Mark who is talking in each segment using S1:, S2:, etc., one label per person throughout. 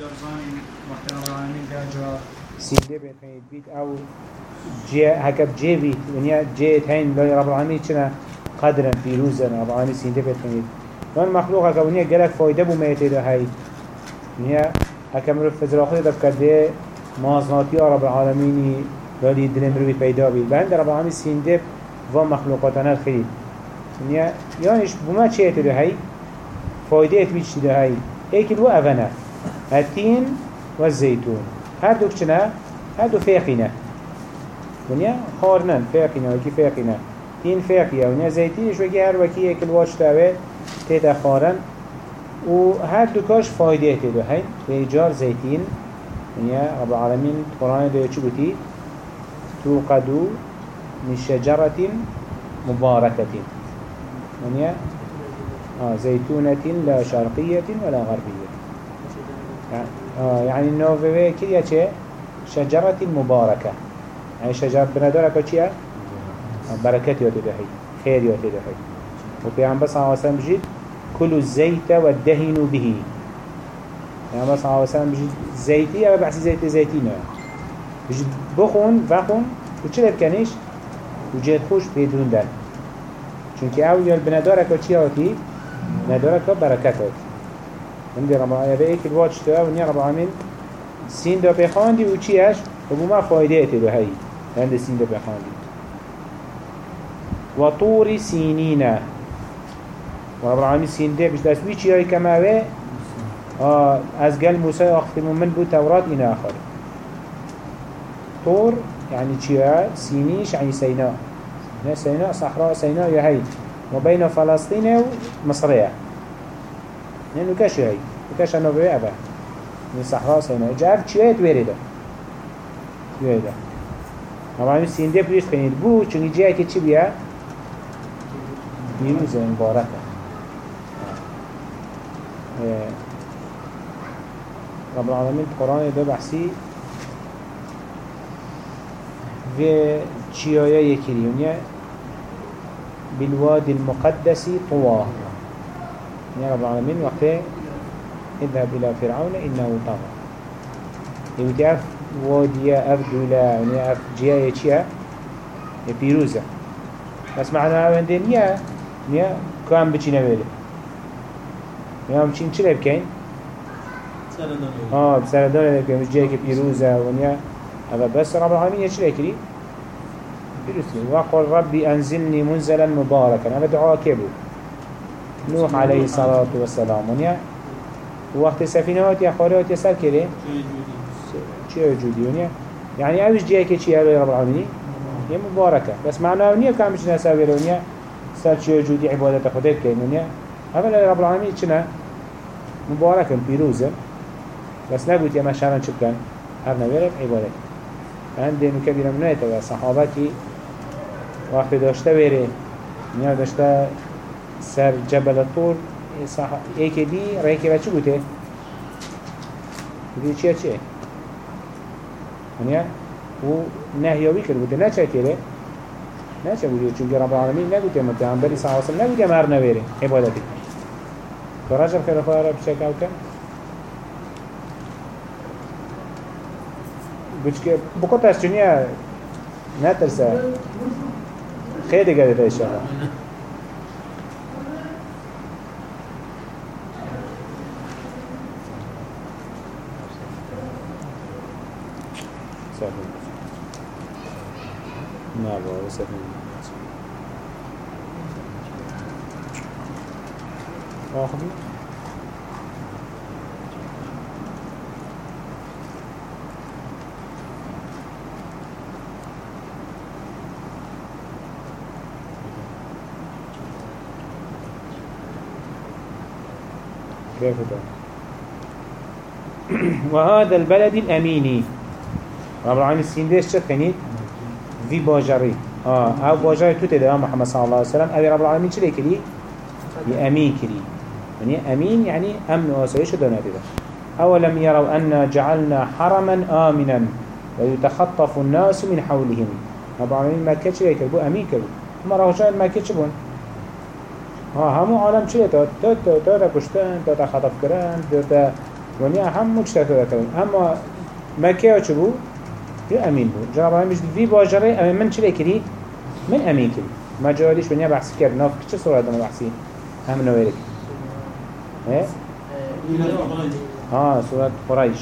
S1: درزاني رب العالمين
S2: سيدي بيت أو جي هكا جي بيت ونيا جي تهين لي رب العالمين چنا قدرا فيروزا رب العالمين سيدي بيت خيد وان مخلوق هكا ونيا قلق فايدة بو ميتي ده هاي ونيا هكا مروف فزراخي ده بكده مازناتي رب العالمين لالي دل مروي پیدا بید. بند رب العالمين سيدي و مخلوقاتنا الخير ونيا يانش بما چه ده هاي فايدة اتبيش ده هاي ايكل و اونا التين والزيتون. هر دو كچنا هر دو فيقنا ونيا خارنن فيقنا وكي فيقنا تين فيقيا ونيا زيتينش وكي هر وكي ايكل واش تاوه تيتا خارن. و هر دو كاش فايدة تدو هين بيجار زيتين. ونيا رب العالمين قرآن دو چو بتي توقدو من شجرة مباركة. ونيا آه زيتونة لا شرقية ولا غربية. يعني النوفي كده چه شجرة مباركة. يعني شجرة بندارك چيه بركات يتدهي خير يتدهي وبيعن بس على وسلم بجد كل الزيت والدهن به. يعني بس وسلم بجد زيتي أو بحث زيت زيتين بجد بخون فخون وچه بكنش وجد خوش بيدون دل چونك أو يال بندارك چيه هاتي بندارك بركات هاتي عندي رب العالمين. هذا ايك الواتش توا ونيا رب العالمين سين دا بخاندي وچيش وبو ما فايده اتدو هاي عند سين دا بخاندي وطور سينين ورب العالمين سين دا بش دست ويچي هاي كما وي آه از قل موسى اختم من بو تورات إلى آخر. طور يعني چيا سينيش يعني سيناء سيناء صحراء سيناء هاي وبين فلسطين نه نکش هایی نکش هنو به اوه نه صحرا سینه جرف چیه؟ ایت ویریده چیه ما اما اینو سینده پریش کنید بو چونی جیه که چی بیه نیروز این بارت رب العالمین قرآن دو بحثی. و چیایه یکی ریونیه بالواد المقدسی طواه. يا رب العالمين وقت اذهب إلى فرعون إنه طغى. يقول أف واديا أف دولا يعني أف جيايا چيا بيروزة. بس معنى عندنا نيا نيا كام بچي نبيله نيا بچين چلي بكين آه بسردان لك مش جايك بيروزة ونيا هذا بس رب العالمين يشري كري بيروزة. وقال ربي أنزلني منزلا مباركا. هذا دعاء كيبو نوح عليه الصلاة و السلام وقت سفینه هاتی اخواره هاتی سر کرده چه جودی؟ ونیا یعنی اوش جیه که چیه؟ روی رب العالمینی یه مبارکه. بس معنی اونیه که همش نسوی ونیا سر چه جودی؟ عبادت خودت که ونیا اولا رب العالمینی چنه مبارکم پیروزم بس نقول يا مشهرا شكرا هرنا بيرب عبادت. عندي انه كبيرة من نايته صحابتي وقت داشته بيري نيا داشته سر جبل الطور صح ایک دی ریکی و چی بوده؟ بودی چیه چیه؟ نیا و نهیاوی کرد بوده. نه چه کره؟ نه چه بوده؟ چون رب العالمین نگوده متهم بری صحابه وسلم نگوده مر نویره. عبادتی. تو رجب خیر خواه را بچه که بچكي بكو تشتنيا نترسى خير قاعدة إن شاء سهل. نعم سهل. آخر وهذا البلد الأميني. رب العالمين السنديش شد كنيت في باجري آه أو باجري توتي ده محمد صلى الله عليه وسلم أبي رب العالمين شلي كلي أمين كلي يعني أمين يعني أمن واسعيش دوناتي ده أولم يروا أن جعلنا حرما آمنا ويتخطف الناس من حولهم. رب العالمين ما كتش ليك بو أمين كلي ما راهوشان ما كتش بون؟ ها همو عالم چیه تا تا تا تا تا کشتن تا تا خطف کرن تا تا. ونیا همو چطور دکن اما مکه چه بو؟ یو امین بو. جناب العالمین بجد وی باجره اما من چه کری؟ من امین کری مجالیش ونیا بحثی کرد ناف چه صورت دانا بحثی؟ هم آه؟ ها؟ سورة قريش.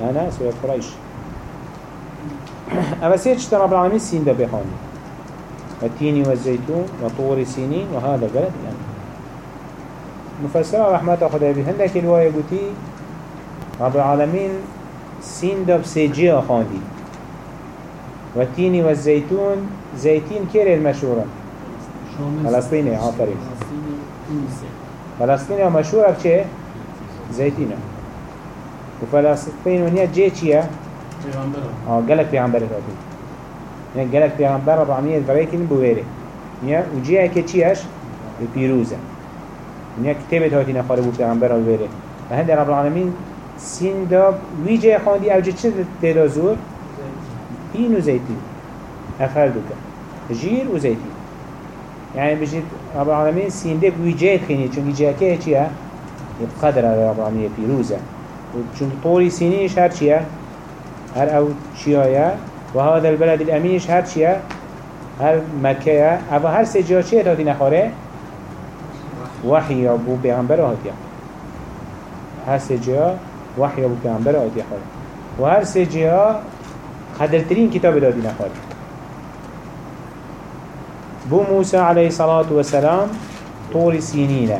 S2: أنا سورة قريش. أما سيد رب العالمين سين ده بخاني والتين والزيتون وطور سينين وهذا البلد يعني مفسرة رحمة خدا بهندك الواية قتي رب العالمين سين ده بسيجي خاندي والتين والزيتون زيتين كير المشهورة فلسطيني عافرين فلسطين مشهورة بچه؟ زيتينة وفلسطين ونيا جي چيه؟ آه قلق پیغمبر. رابي يعني قلق پیغمبر رب العالمين الفريكين بويري نيا وجيه كي چيهش؟ بيروزة نيا كتابت هاتين خاربو پیغمبر بويري فهند رب العالمين سیندا ویجه خاندی اوجه چه تیدا زور؟ تین و زیتین افر دوکن جیر و زیتین یعنی بجید رب العالمين سيندك ويجاي خيني چون ويجاي چیه؟ یه قدر رب العالمين بيروزة چون طوری سینیش هر چیه، هر او چيه وهذا البلد الامینش هر چیه، هر مكة او هر سجا چيه وحی نخاره بو بیغمبر پیغمبر هاتيه هر سجا وحي ابو پیغمبر هاتيا خاره وهر سجا قدرترين كتاب دادي نخاره بو موسى عليه الصلاة والسلام طور سينين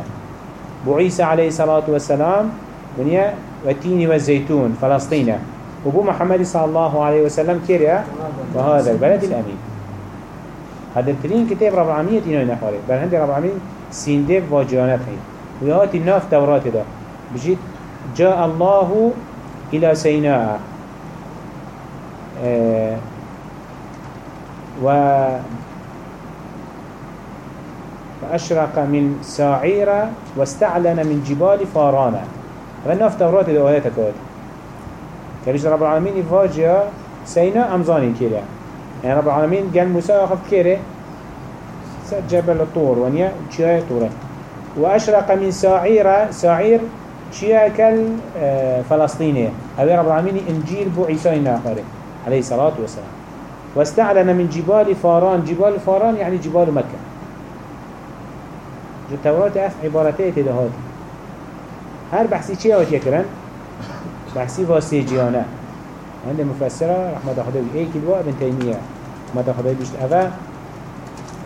S2: بو عيسى عليه الصلاة والسلام بنيا والتين والزيتون فلسطين وبو محمد صلى الله عليه وسلم كيريا وهذا البلد الأمين هذا الترين كتاب رب العالمين إنه نحوري بل هندي رب العالمين سيندف واجيانات هين ويهاتي الناف تورات ده بجيت جاء الله إلى سيناء. آه و فأشرق من ساعيرة واستعلن من جبال فارانا فإنه في توراة الآيات كوات كريش رب العالمين يفاجئ سيناء أمزاني كيرا يعني رب العالمين قال موسى أخذ كيرا جبل الطور ونيا شيا طورة وأشرق من ساعيرة ساعير شيا كال آه، فلسطينية هذا رب العالمين إنجيل بو عيسى الناخري عليه الصلاة والسلام واستعلن من جبال فاران. جبال فاران يعني جبال مكة جو تورات اف عبارته تدهات هر آتیه کرن؟ بحثی واسه جیانه. عند مفسرة رحمة خدا بي ايك الوا ابن تيمية رحمة خدا بيشت اوه.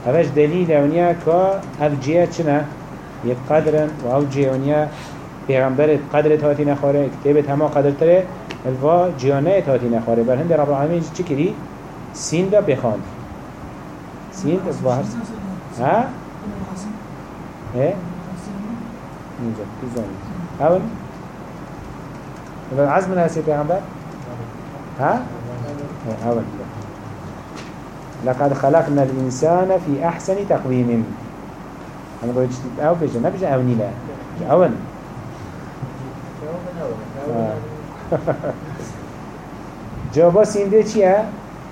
S2: اوش دليل اونيا كا اف جيه چنا يقدرن و أو جيه اونيا پیغمبرت قدرت هاتی نخواره کتابت همه قدر تره الوا جیانه هاتی نخواره. بر هند رب العالمین چی کری؟ سین دا بخاند سین؟ از ظاهر ها؟ إيه نجد تزوني هون يبقى عزم الهاسي پیغمبر؟ ها؟ إيه هون لقد خلقنا الإنسان في أحسن تقويم أنا بقول أو بيجي ما بيجي أو نيلا أون جوابا سينده چيه؟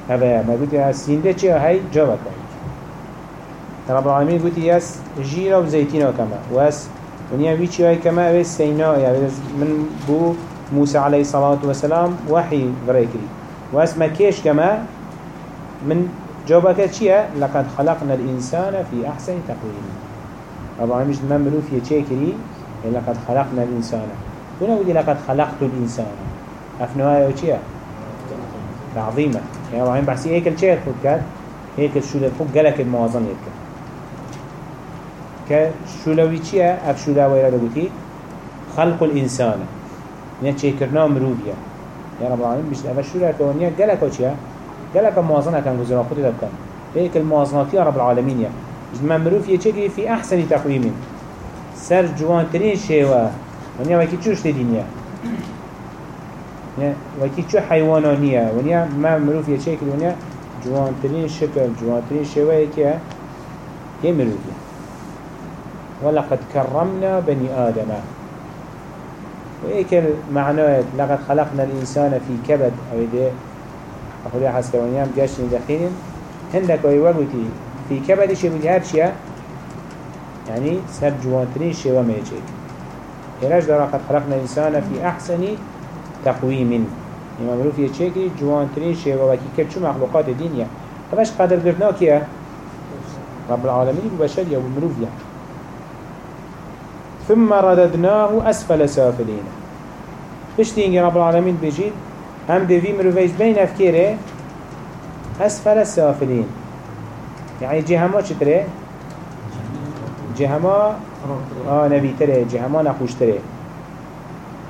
S2: هذا ما قلت سينده چيه هاي جوابا كاي رب العالمين قلت يس جيرا وزيتينا كما واس ونيا بيشي هاي كما اوه سيناء يعني من بو موسى عليه الصلاة والسلام وحي بريكري واس مكيش كما من جوابك چيه لقد خلقنا الإنسان في أحسن تقويم رب العالمين مش من ملو في تشيكري لقد خلقنا الإنسان. هنا ودي لقد خلقت الإنسان. أفنوها يوچيه عظيمة. رب العالمين بحسي هيك الشيء خود كات؟ هيك الشو لفوق قلك الموازن يتكت که شولوی چیه؟ أف شولوی را دگوتی خلق الإنسان. نه چه کرنا مروفیه یا رب العالمین بشت أف شولوی که ونیا گلکا چیه؟ گلکا موازنه کن گذرا خودی دب کن. هيك الموازناتي رب العالمين يا. مروف يشكي في أحسن تقويم. سر جوان ترين شيوا ونيا وكي تشوش تدينيا وكي تشو حيوانانية ونيا ما مروف يشكي ونيا جوان ترين شكل جوان ترين شيوا يكي هي مروف ولقد كرمنا بني آدم. وإيك المعنى لقد خلقنا الإنسان في كبد. أو ده أخذ حسك ونيام جاشن دخين هندك ويوغتي في كبد شيء من هاد شيء يعني سر جوانترين شيء وما إلاش دارا قد خلقنا الإنسان في أحسن تقويم. إما مروف يتشيكي جوان ترين وكي كل شو مخلوقات الدنيا هذاش قدر قرنا كيا؟ رب العالمين وبشر يا ومروف يعني ثم رددناه أسفل سافلين. بشتينجي رب العالمين بيجيد هم دي مروفيش بين أفكيره أسفل السافلين يعني جهما چتره جهما آه نبي تره جهما نخوش تره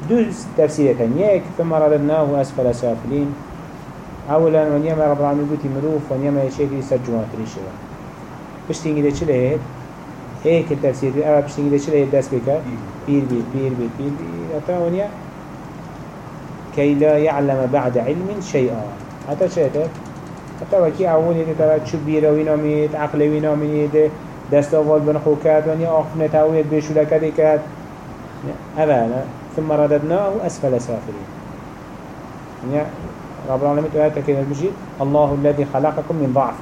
S2: دو تفسيرة يك ثم رددناه أسفل سافلين أولا ونيما رب العالمين قلت مروف ونيما يشيكي سجوان تريشوا بشتينجي ده چله هيد هيك التفسير أولا بشتينجي ده چله هيد دست بكر بير بير بير بير بير بير أتا ونيا كي لا يعلم بعد علم شيئا حتى شيئا حتى وكي أولي ترى شو بيرا وينا ميت عقل وينا ميت دست أول بنخو كات ونيا أخفنا تاويت بيشو لكدي كات أبانا ثم رددناه أسفل سافلين يعني رب العالمين تقول كده بجيد الله الذي خلقكم من ضعف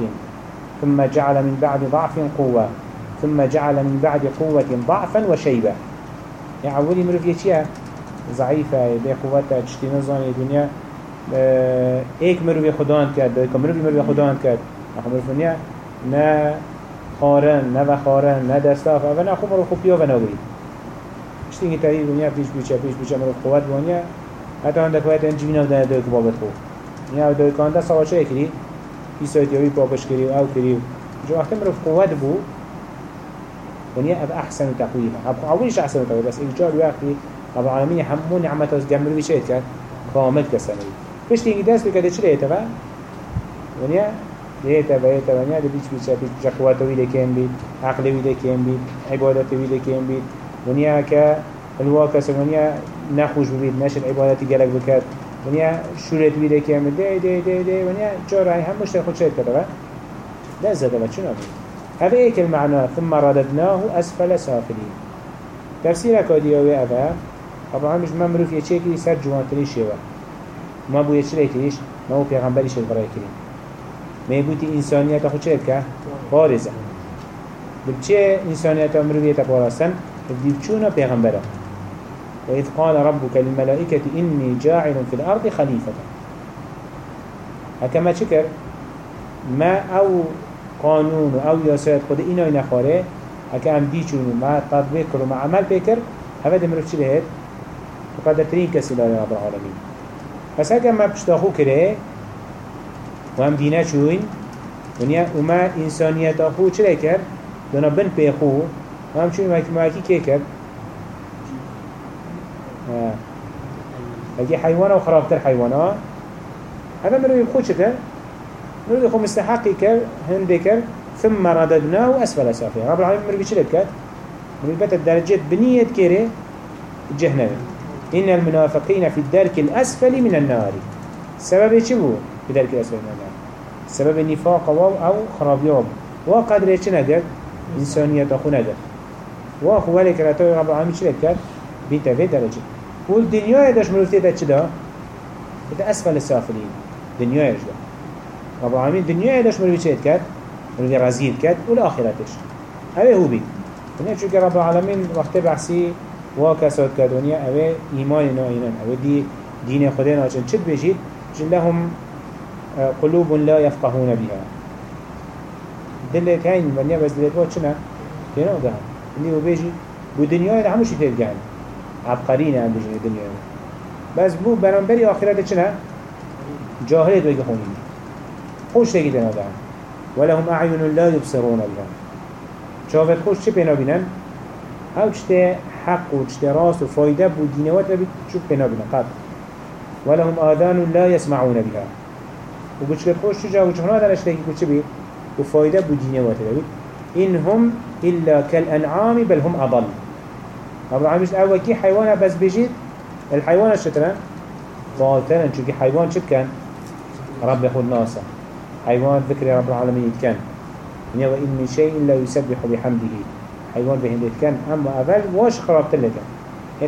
S2: ثم جعل من بعد ضعف قوة ثم جعل من بعد قوة ضعفا وشيبة يعني أولي مروف يتيا ضعيفة بي قوة تشتي نظام الدنيا ايك مروف خدان كد دويك مروف مروف خدان كد اخو مروف نا خارن نا خارن نا دستاف. اوه نا خو مروف خو بيو و ناوي اشتيني تاريخ دنيا بيش بيشا بيش بيشا مروف قوات بونيا حتى عندك وقت انجي بينا بدنا دويك بابت خو نيا دويك عندك سوا شو يكري في سويتيوي بابش كريو آو كريو جو وقت مروف قوات بو ونيا اب احسن تقويما اب اولش احسن تقويما بس ايجار وقتي رب العالمين همون نعمت از جمر بيشيت كان كامل كسنوي فيش تيجي داس بكده چرا يتبع ونيا يتبع يتبع ونيا ده بيش بيش. بيش جقوات ويدا كين بيت عقل ويدا كين بيت عبادات ويدا كين بيت. ونيا ك الواقع ونيا نخوش بيت نش العبادات جلك بكات. ونيا شورت ويدا كين بيت. ده ده ده ده ونيا جارا هم مش تاخد شيء كده لا زاد ما شنو؟ بيت هذا إيك المعنى. ثم رددناه أسفل سافلين. تفسير كاديوي أبا. طبعا مش ممروف يشيكي سر جوانتري شوا ما بو يشريكيش ما هو پیغمبريش البراي كريم ما يبوتي إنسانيات أخو چه بكا بارزة بچه إنسانيات أمروفية بارستن بچونا پیغمبره وإذ قال ربك للملائكة إني جاعل في الأرض خليفة هكما شكر ما أو قانون أو ياسات خود إنا ينخاره هكا أم دي چونو مع تطبيق مع عمل بكر هذا دمروف چه لهت وقدر ترين كسي لله رب العالمين بس هكا ما بشتاخو كره وهم دينا چوين ونیا وما انسانیت آخو چرا کرد؟ دونا بن پیخو و هم چون ماکی که کرد؟ اگه حیوانا و خرابتر حیوانا هذا مروي خود شكر مروي خو مستحقي كر هندي كر ثم رددناه أسفل سافلين رب العالمين مروي شلت كات مروي بات الدرجات بنية كيري جهنم. إن المنافقين في الدرك الأسفل من النار. سبب شو في الأسفل من النار سبب النفاق أو خرابياب وقدر چه ندر إنسانية أخو ندر وأخو ولك رتوي رب العالمين شلت كات بيتا في درجة. والدنيا يدش مروفتي دا چه دا؟ بدا أسفل السافلين. دنيا يدش دا. رب العالمين دنيا يدش مروفتي شلت كات مروفتي رزيل كات والآخرتش هذا هو بيت. دنيا شو رب العالمين وقت بحثي وكسات كدنيا أو إيمان نائنان أو دي دين خدنا عشان شد بيجيد. جل لهم قلوب لا يفقهون بها. دلت هين من بس دلت وات شنا كنا ده اللي هو بيجي بدنيا ده همش يتلقان عبقرين عند بيجي الدنيا بس بو برانبري آخرت شنا جاهل دوي خونين خوش تيجي ده ولهم أعين لا يبصرون بها. شافت خوش چه بينا بينن أو چته حق و چته راست و فایده بود دینوات رو شو بنا بنا قط. ولهم آذان لا يسمعون بها. و بچه خوش چجا و چهنا درش تاکی کچه بید و فایده بود دینوات رو إن هم إلا كالأنعام بل هم أضل. رب العالمين أول كي حيوان بس بيجيت الحيوان الشتران ضالتان چونك حيوان شد كان رب يخد ناسا حيوان ذكر رب العالمين كان وإن من شيء إلا يسبح بحمده. حيوان بهندت كان أما أول واش خرابت لك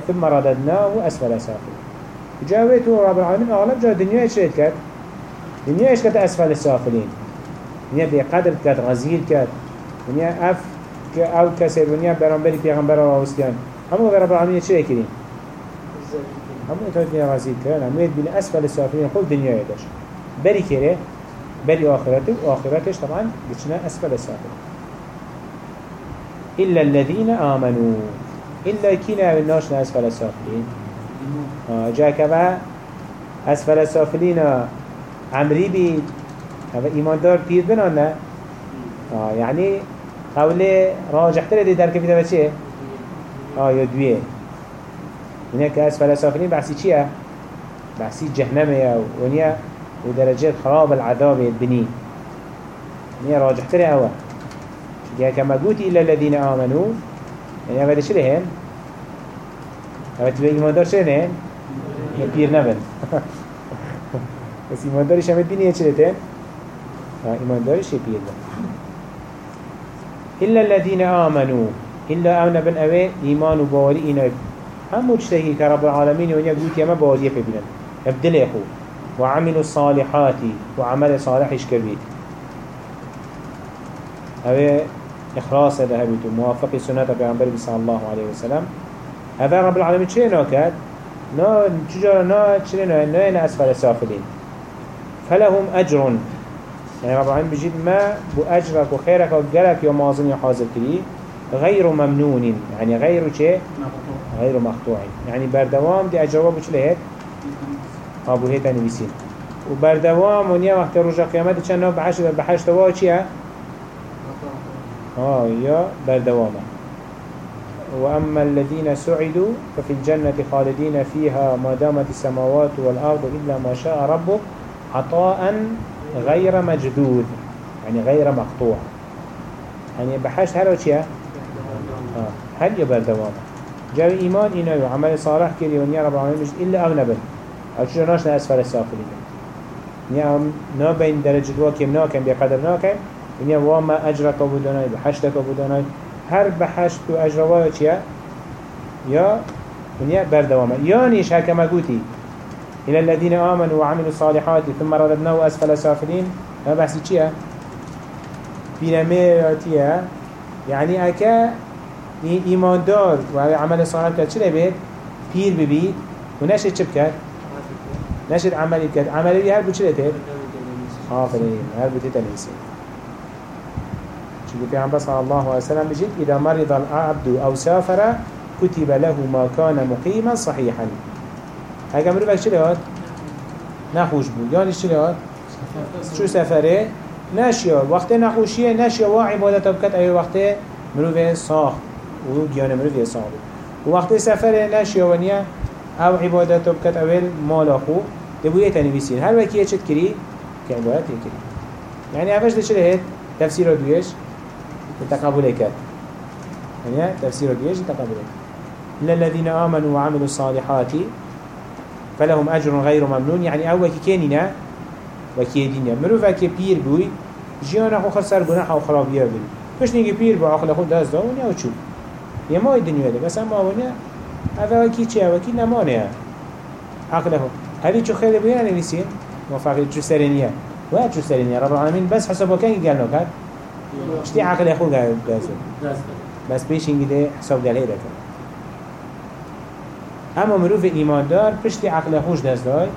S2: ثم رددناه أسفل سافل جاويته رب العالمين أغلب جا الدنيا إيش كات الدنيا إيش كات أسفل السافلين الدنيا بقدر كات غزيل كات الدنيا أف أو كسر الدنيا برانبري بيغمبر ووسكان همو رب العالمين چه كرين همو اتوات بين غزيد كران همو يد بين أسفل السافلين خل دنيا يدش بري كره بري آخرته وآخرتش طبعا بچنا أسفل السافلين إلا الذين آمنوا إلا كنا بالناش أسفل السافلين آه جاء كبا أسفل السافلين عمري بيت هذا إيمان دار بير بنا آه يعني قوله راجح تره دي درك بيتا بچه آه يدويه هناك أسفل سافلين بحثي چيه بحثي جهنم ونيا ودرجات خراب العذاب البني هنيا راجح تره أوه يعني كما قلت إلا الذين آمنوا. يعني هذا شو لهن هذا إيمان دار شو لهن يبير نبن بس إيمان دارش هم الدنيا چه لتن إيمان دارش نبن إلا الذين آمنوا إلا أمنا بن أوي إيمان وباوري إنا هم مجتهي كرب العالمين ونيا قلت يما باوري ببنا ابدل يخو وعملوا الصالحات وعمل صالح يشكبيت أوي إخلاص هذا هبيت موافق سنة بيعنبر صلى الله عليه وسلم. هذا رب العالمين شيء ناكد نا تجارة نا شيء نا نا أسفل السافلين فلهم أجر. يعني رب العالمين بجد ما بو أجرك وخيرك وقلك يوم مازن يحاضر كلي غير ممنون يعني غير شيء؟ غير مقطوع. يعني بردوام دي أجروا بوش لهيت أبو هيتا نبيسين وبردوام ونيا وقت رجع قيامات چند نوع؟ بحش بحش توا چيا؟ آه يا بردوامه. وأما الذين سعدوا ففي الجنة خالدين فيها ما دامت السماوات والأرض إلا ما شاء ربك. عطاء غير مجدود يعني غير مقطوع. يعني بحشت هل وشيا آه. هل يبر دوامه؟ جاء إيمان إنه وعمل صالح كري ونيا رب العالمين مجد إلا أغنبل أو شو ناش أسفل السافلين نيا نا بين درجة واكم ناكم بقدر ناكم ونيا وما أجرك أبو داناي بحشتك أبو داناي هر بحشت وأجر واجيا يا ونيا بردوامه يا نيش هكما قوتي إلى الذين آمنوا وعملوا الصالحات ثم رددناه أسفل سافلين. ما بحثي چيا بيناميراتيا يعني أكا إيمان دار وعمل صالح كات چلي بيت بير ببيت ونشد چب كات نشد عملي كات عملي هل بو چلي تيت آفرين هل بو نيسي شو في عم صلى الله عليه وسلم بجد إذا مرض العبد أو سافر كتب له ما كان مقيما صحيحا. اگه مروفك چلی هاد؟ نخوش بود. یعنیش چلی هاد؟ شو سفره؟ نشیا وقت نخوشیه نشیا و عبادت بکت ای وقت مروف صاح و گیان صاح بود و وقت سفره نشیا و نیا أو عبادت بکت اول مالا خو دبویه تنویسین هر وکیه چت کری؟ که عبادت کری. يعني اوش ده چلی هید؟ تفسیر دویش. تقبل کرد. يعني تفسير دويش تقبل إلا الذين آمنوا وعملوا الصالحات. فلهم أجر غير ممنون. يعني أول كينينا وكي دينيا مروفا كي بير بوي جيانا خو خسر گناح و خرابيه بي مش نيجي بير با عقل خود دست داونيا و چوب. يا ما الدنيا ده بس اما ونيا هذا كي چه؟ وكي نمانه. عقل خود هذه شو خير بينا نويسين موافق شو سرينيا وين شو سرينيا رب العالمين بس حسب كان قال لك اشتي عقل خود دست بس بيش انجده حساب قال هيدا كده اما مروف ایماندار پشتی عقل خوش دست دای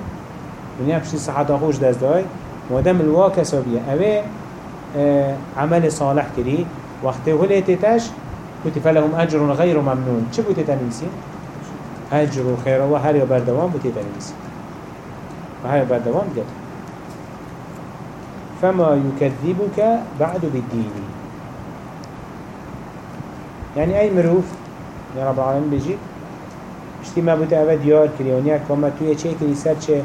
S2: دنیا پشتی صحت خوش دست دای مادم الوا کسابیه اوه عمل صالح کری وقت ولی تتش كتب لهم أجر غير ممنون چه بوده تنویسی؟ أجر و خير و هر یا بردوام بوده تنویسی و هر بردوام جد فما يكذبك بعد بالدين يعني أي مروف يا رب العالمين بيجي پشتی ما بوده اوه دیار کری ونیا که ما توی چه کری سر چه؟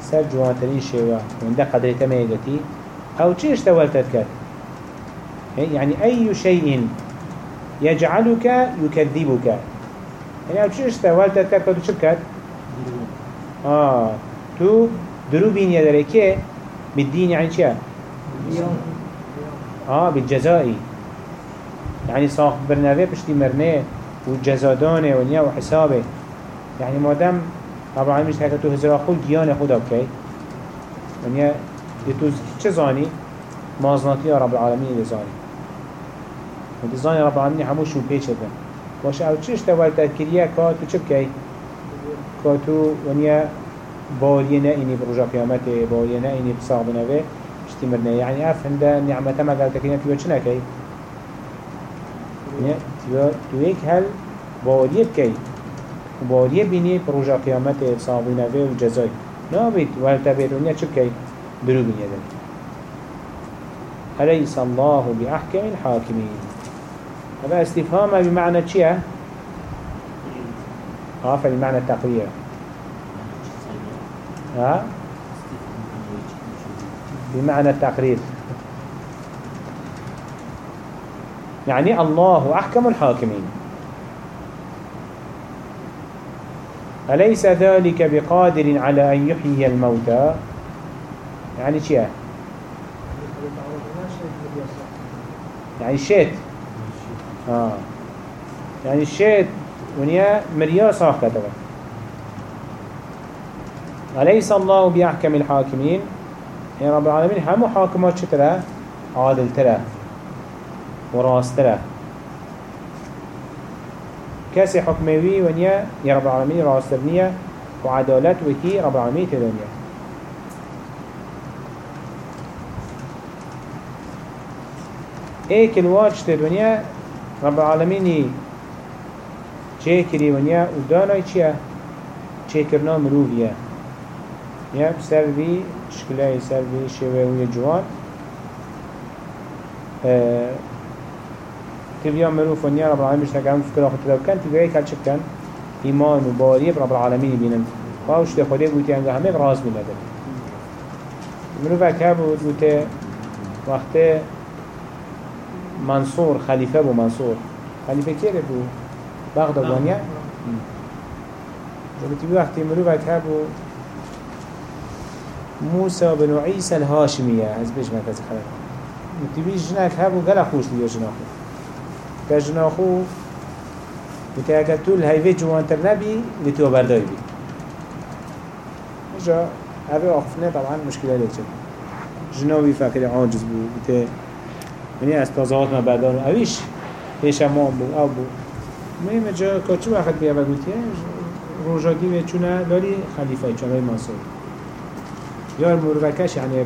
S2: سر جوانترین شوا ونده قدری تمیگتی أو چه اشتوالتت کرد؟ يعني أي شيء يجعلك يكذبك يعني أو چه اشتوالتت کرد؟ تو چه کرد؟ آه تو درو بين يدري كي بالدين يعني چه؟ آه بالجزائي يعني صاحب برنامه بشتي مرنه وجزادانه ونيا وحسابه يعني مادام طبعا مش هكا تو هزرا خود گیان خدا بکی ونیا تو چه زانی؟ مازناتی رب العالمین زانی و زانی رب العالمین همو شو پیچه بن باش أو چش تول تذکریه که تو چه بکی؟ که تو ونیا بالیه نه اینی بروژا قیامته بالیه نه اینی بساق بنوه اشتی مرنه یعنی اف هنده نعمته ما قال تکینه تیوه چه نکی؟ هل بالیه بکی و بالیه بینی بروژا قیامته بساق بنوه و جزای. نابید ولتا بید ونیا چه؟ درو بینیه ده أليس الله بأحكم الحاكمين هذا استفهام بمعنى چيه؟ آه فبمعنى التقرير ها؟ بمعنى التقرير يعني الله أحكم الحاكمين أليس ذلك بقادر على أن يحيي الموتى؟ يعني شيء. يعني الشيت آه. يعني الشيت ونيا مريا صاح كتبه أليس الله بأحكم الحاكمين؟ يا رب العالمين هم حاكمات شترا عادل ترى. وراس ترى. كاسي حكموي ونيا يا رب العالمين راس ترنيا وعدالت وكي رب العالمين تدنيا ايك الواج تدنيا رب العالمين چه کری ونیا و دانای چیه؟ چه کرنا مروفیه یا؟ سر بی شکلای سر بی جوان. تبیا مروف ونیا رب العالمین بشتا که هم فکر آخد تدو کن تبیا کل چه کن ایمان و باری رب العالمین بینن خواهش ده خوده بودی انگه همه راز بینده مروف بود بوده وقت منصور خلیفه بو منصور. خلیفه که بود؟ بغداد وانيا وقتی وقتی مروفك هبو موسى بن عيسى الهاشمية از بيش مركز خلق وتبي جناك هبو قال خوش ليو کجناخو بیتی اگر تو الهیوه جوانتر نبی لیتو برداری بی جا اوه آخفنه طبعا مشکله لیچه جناوی فکر عاجز بو بیتی منی از تازهات ما بردارم اویش پیش ما بو او بو. مهم جا کچو وقت بیا بگوتیه روژاگی و چونه داری خلیفه چونه مانسوی یار مروکش یعنی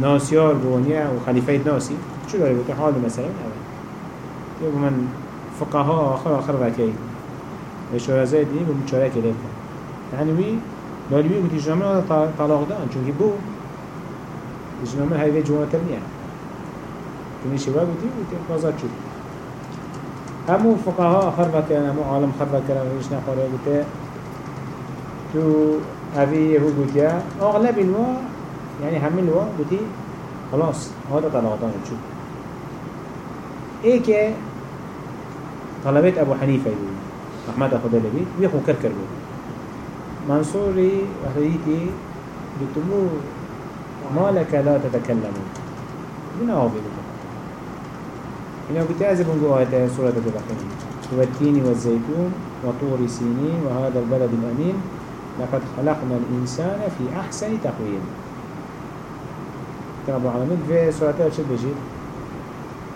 S2: ناسیار بوانیه یعنی، و خلیفه ناسی. چو داری بوده حال مثلا؟ اول یا من فقها آخر آخر وکی و شورزه دینی به مچاره که لیکن یعنی وی داری وی گوتی جنامه طلاق دان چونکه بو. جنامه هایوه جوانتر نیه کنی شوا گوتی گوتی بازار چود همو فقهاء خربة كان همو عالم خربة كان ويش نخوره بته تو أبي هو قلت أغلب الوا يعني هم الوا قلتي خلاص هذا طلقتان شو كه طلبت أبو حنيفة يقول أحمد أخذ لبيت ويخو كركر بو منصوري قلت له ما لك لا تتكلمون من أوفي إنه بتعزب آيات سورة البقرة والتين والزيتون وطور سينين وهذا البلد الأمين. لقد خلقنا الإنسان في أحسن تقويم. رب العالمين في سورة الشد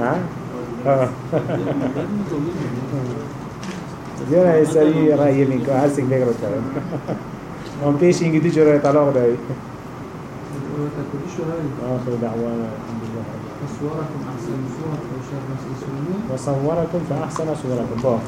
S2: ها؟ ها. دیگه نه سری رأی من که هر سنگ بگرد کرد من پیش اینگه دی جرای طلاق داری آخر دعوانا الحمد لله.
S3: وصوركم أحسن صورة وشر مسلسلين
S2: وصوركم فأحسن صوركم باه